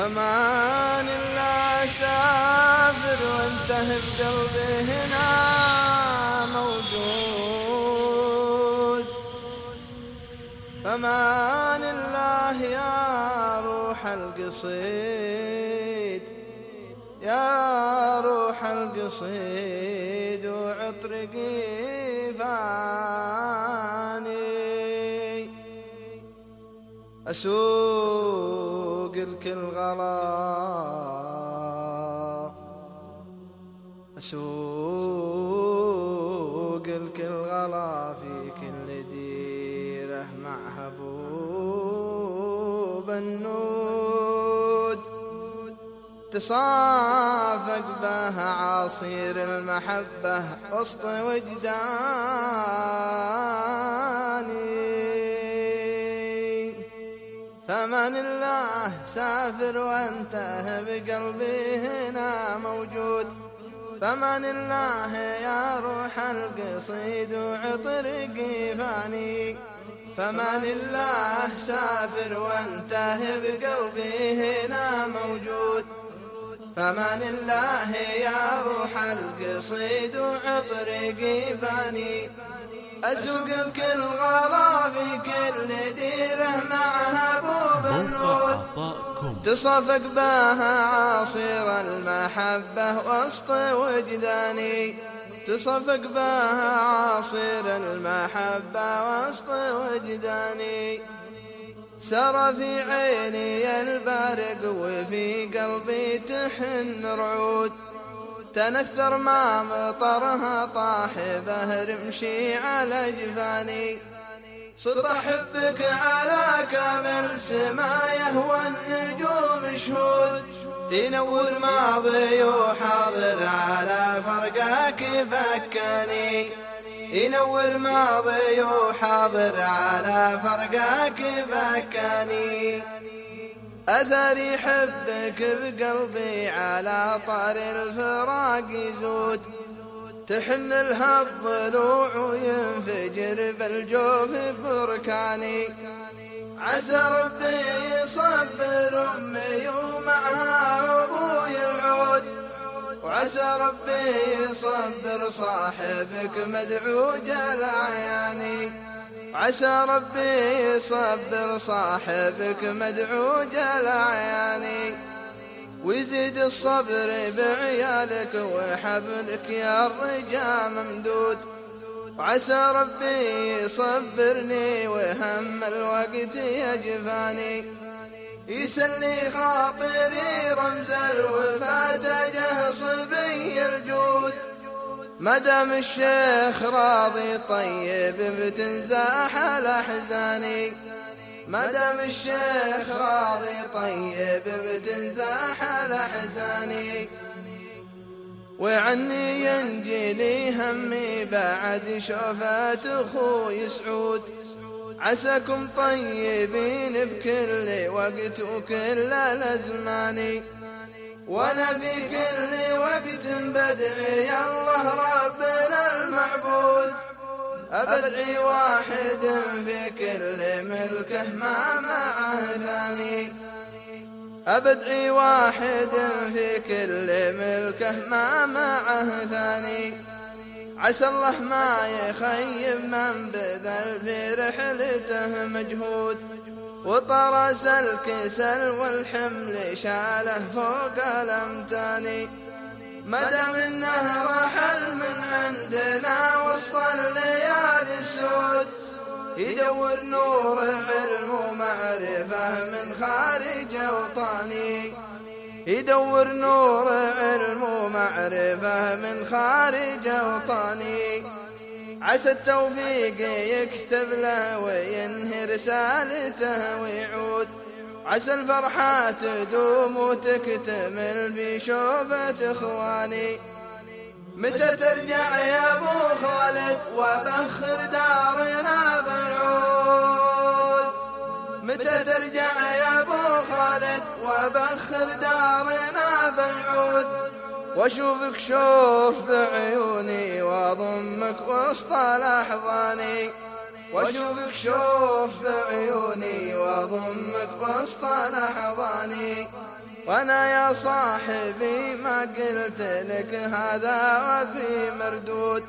فمان الله سافر وانته بقلبي هنا موجود. فمان الله يا روح القصيد يا روح القصيد وعطر قيفاني أسوق الكل غلا. أسوق الكل غلا في كل ديرة مع هبوب النود تصافق به عصير المحبة وسط وجداني سافر وانته بقلبي هنا موجود. فمن الله يا روح القصيد وعطر قيفاني فمن الله سافر وانته بقلبي هنا موجود. فمن الله يا روح القصيد وعطر قيفاني أسوق الكل غلا في كل ديره مع تصفق بها عاصير المحبة وسط وجداني. تصفق بها عاصير المحبة وسط وجداني. سرى في عيني البارق وفي قلبي تحن رعود. تنثر ما مطرها طاح به رمشي على جفاني. صرت أحبك على كامل سمايه والنجوم شهود. تنور ماضي وحاضر على فرقك بكاني ينور ماضي وحاضر على فرقك بكاني أثري حبك بقلبي على طار الفراق يزود. تحن لها الضلوع وينفجر بالجوف بركاني. عسى ربي يصبر أمي ومعها أبوي العود. وعسى ربي يصبر صاحبك مدعوج العياني عسى ربي يصبر صاحبك مدعوج العياني ويزيد الصبر بعيالك وحبلك يا الرجال ممدود. وعسى ربي يصبرني وهم الوقت يجفاني. يسلي خاطري رمز الوفاة جه صبي الجود. مدام الشيخ راضي طيب بتنزاح الأحزاني مدام الشيخ راضي طيب بتنزاح الأحزاني وعني ينجي لي همي بعد شوفة أخوي سعود عساكم طيبين بكل وقت وكل الأزمان وأنا في كل وقت بدعي الله ربنا المعبود. أبدعي واحد في كل ملكه ما معه ثاني أبدعي واحد في كل ملكه ما معه ثاني عسى الله ما يخيب من بذل في رحلته مجهود. وطرس الكسل والحمل شاله فوق مدام انه رحل من عندنا وسط الليالي السود. يدور نور علم ومعرفة من خارج أوطاني يدور نور علم ومعرفة من خارج أوطاني عسى التوفيق يكتب له وينهي رسالته ويعود. عسى الفرحة تدوم وتكتمل في شوفة إخواني. متى ترجع يا أبو خالد وبخر دارنا بالعود؟ متى ترجع يا أبو خالد وبخر دارنا بالعود؟ وأشوفك شوف بعيوني وأضمك وسط الاحضاني واشوفك شوف بعيوني واضمك وسط الاحضاني وأنا يا صاحبي ما قلت لك هذا وفي مردود.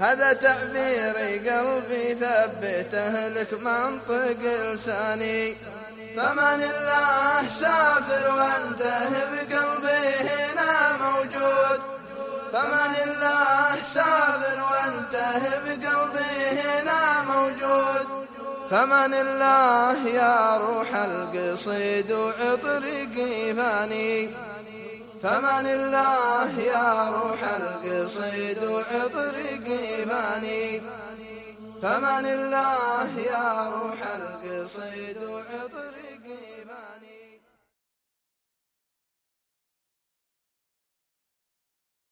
هذا تعبيري قلبي ثبته لك منطق لساني. فمن الله سافر وانته بقلبي هنا موجود. فمن الله سافر وانته بقلبي هنا فمن الله يا روح القصيد وعطرقي فاني. فمن الله يا روح القصيد وعطرقي فاني. فمن الله يا روح القصيد